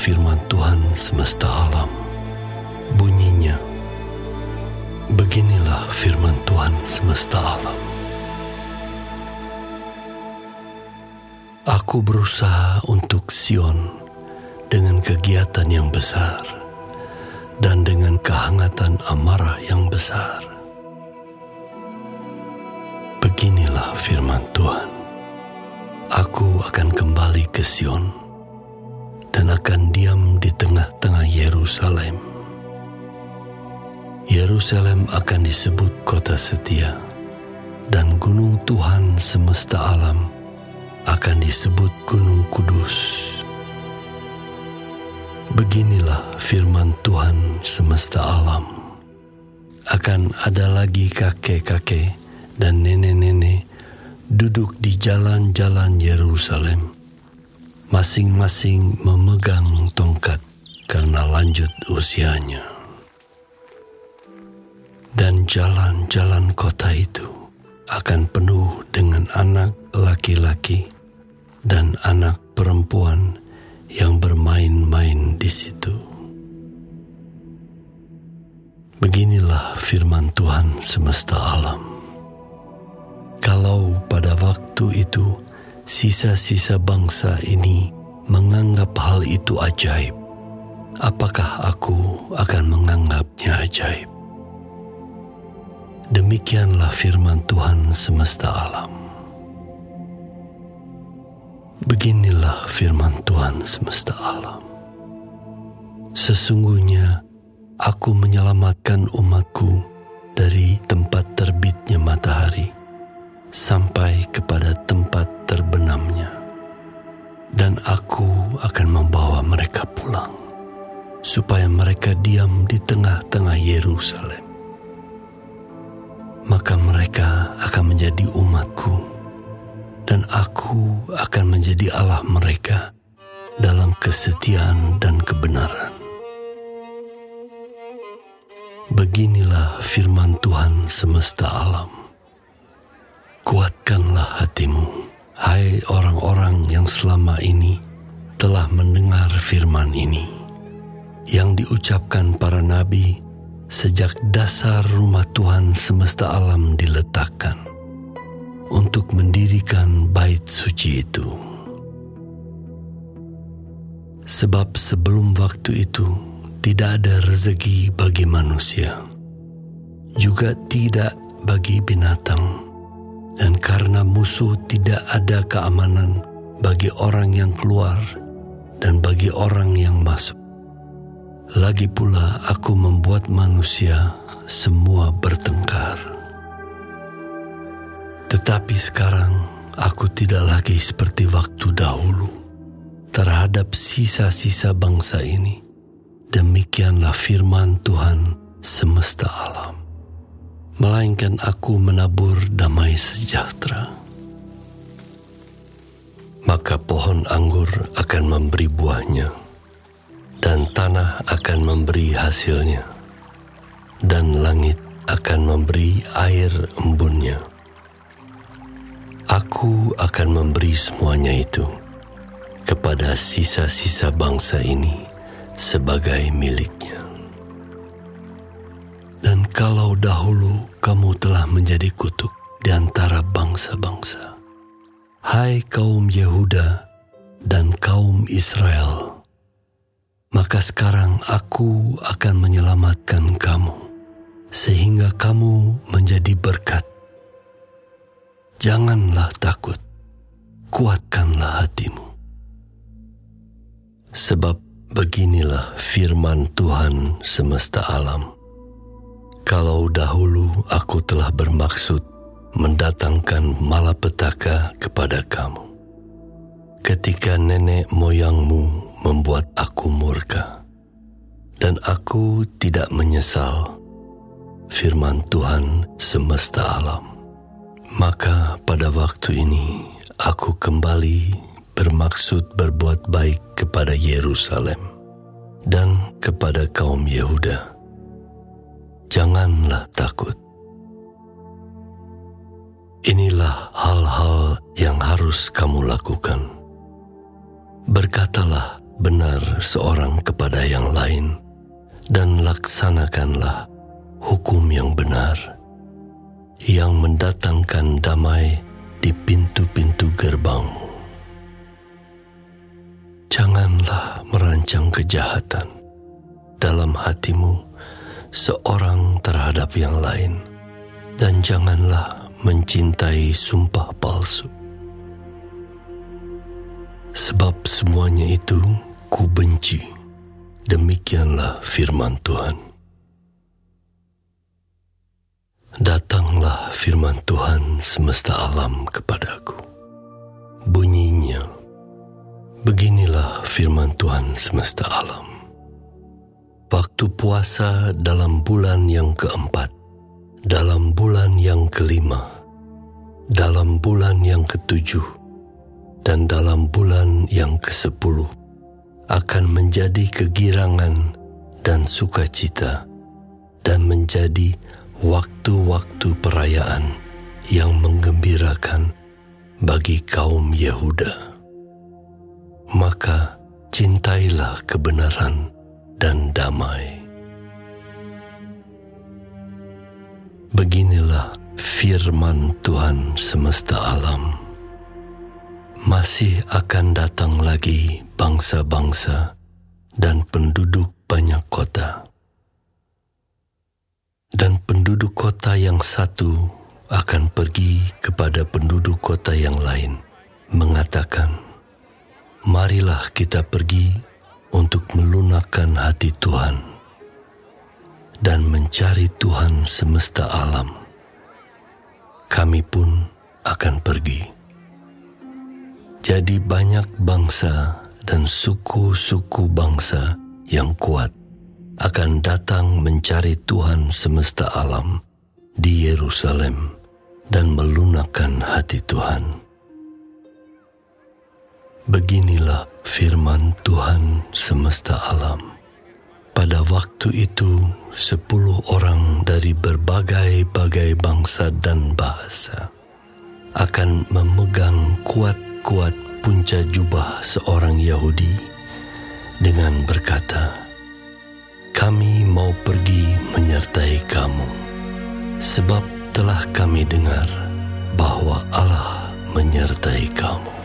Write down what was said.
firman Tuhan semesta alam. Bunyinya, beginilah firman Tuhan semesta alam. Aku berusaha untuk Sion dengan kegiatan yang besar dan dengan kehangatan amarah yang besar. Beginilah firman Tuhan. Aku akan kembali ke Sion dan akan diam di tengah-tengah Yerusalem. Yerusalem akan disebut kota setia, dan gunung Tuhan semesta alam akan disebut gunung kudus. Beginilah firman Tuhan semesta alam. Akan ada lagi kakek-kakek dan nenek-nenek duduk di jalan-jalan Yerusalem masing-masing memegang tongkat karena lanjut usianya. Dan jalan-jalan kota itu akan penuh dengan anak laki-laki dan anak perempuan yang bermain-main di situ. Beginilah firman Tuhan semesta alam. Kalau pada waktu itu sisa-sisa bangsa ini menganggap hal itu ajaib, apakah aku akan menganggapnya ajaib? Demikianlah firman Tuhan semesta alam. Beginilah firman Tuhan semesta alam. Sesungguhnya aku menyelamatkan umatku dari tempat terbitnya matahari sampai kepada tempat. Aku akan membawa mereka pulang, supaya mereka diam di tengah-tengah Yerusalem. Maka mereka akan menjadi umatku, dan aku akan menjadi Allah mereka dalam kesetiaan dan kebenaran. Beginilah firman Tuhan semesta alam Kuatkanlah hai orang-orang yang selama ini telah mendengar firman ini, yang diucapkan para nabi sejak dasar rumah Tuhan semesta alam diletakkan untuk mendirikan bait suci itu. Sebab sebelum waktu itu tidak ada rezeki bagi manusia, juga tidak bagi binatang dan karena musuh tidak ada keamanan bagi orang yang keluar dan bagi orang yang masuk. Lagi pula aku membuat manusia semua bertengkar. Tetapi sekarang aku tidak lagi seperti waktu dahulu terhadap sisa-sisa bangsa ini. Demikianlah firman Tuhan semesta alam melainkan aku menabur damai sejahtera. Maka pohon anggur akan memberi buahnya, dan tanah akan memberi hasilnya, dan langit akan memberi air embunnya. Aku akan memberi semuanya itu kepada sisa-sisa bangsa ini sebagai miliknya. Dan kalau dahulu kamu telah menjadi kutuk di antara bangsa-bangsa. Hai kaum Yehuda dan kaum Israel, maka sekarang aku akan menyelamatkan kamu, sehingga kamu menjadi berkat. Janganlah takut, kuatkanlah hatimu. Sebab beginilah firman Tuhan semesta alam kalau dahulu aku telah bermaksud mendatangkan malapetaka kepada kamu, ketika nenek moyangmu membuat aku murka, dan aku tidak menyesal firman Tuhan semesta alam. Maka pada waktu ini aku kembali bermaksud berbuat baik kepada Yerusalem dan kepada kaum Yehuda janganlah takut. Inilah hal-hal yang harus kamu lakukan. Berkatalah benar seorang kepada yang lain, dan laksanakanlah hukum yang benar, yang mendatangkan damai di pintu-pintu gerbangmu. Janganlah merancang kejahatan dalam hatimu seorang terhadap yang lain, dan janganlah mencintai sumpah palsu. Sebab semuanya itu ku benci. Demikianlah firman Tuhan. Datanglah firman Tuhan semesta alam kepadaku. Bunyinya, beginilah firman Tuhan semesta alam. Waktu puasa dalam bulan yang keempat, dalam bulan yang kelima, dalam bulan yang ketujuh, dan dalam bulan yang kesepuluh akan menjadi kegirangan dan sukacita dan menjadi waktu-waktu perayaan yang menggembirakan bagi kaum Yehuda. Maka cintailah kebenaran dan damai. Beginilah firman Tuhan semesta alam. Masih akan datang lagi bangsa-bangsa dan penduduk banyak kota. Dan penduduk kota yang satu akan pergi kepada penduduk kota yang lain, mengatakan, "Marilah kita pergi untuk melunakkan hati Tuhan dan mencari Tuhan semesta alam, kami pun akan pergi. Jadi, banyak bangsa dan suku-suku bangsa yang kuat akan datang mencari Tuhan semesta alam di Yerusalem dan melunakkan hati Tuhan. Beginilah firman Tuhan semesta alam. Pada waktu itu, sepuluh orang dari berbagai-bagai bangsa dan bahasa akan memegang kuat-kuat punca jubah seorang Yahudi dengan berkata, "Kami mau pergi menyertai kamu, sebab telah kami dengar bahwa Allah menyertai kamu."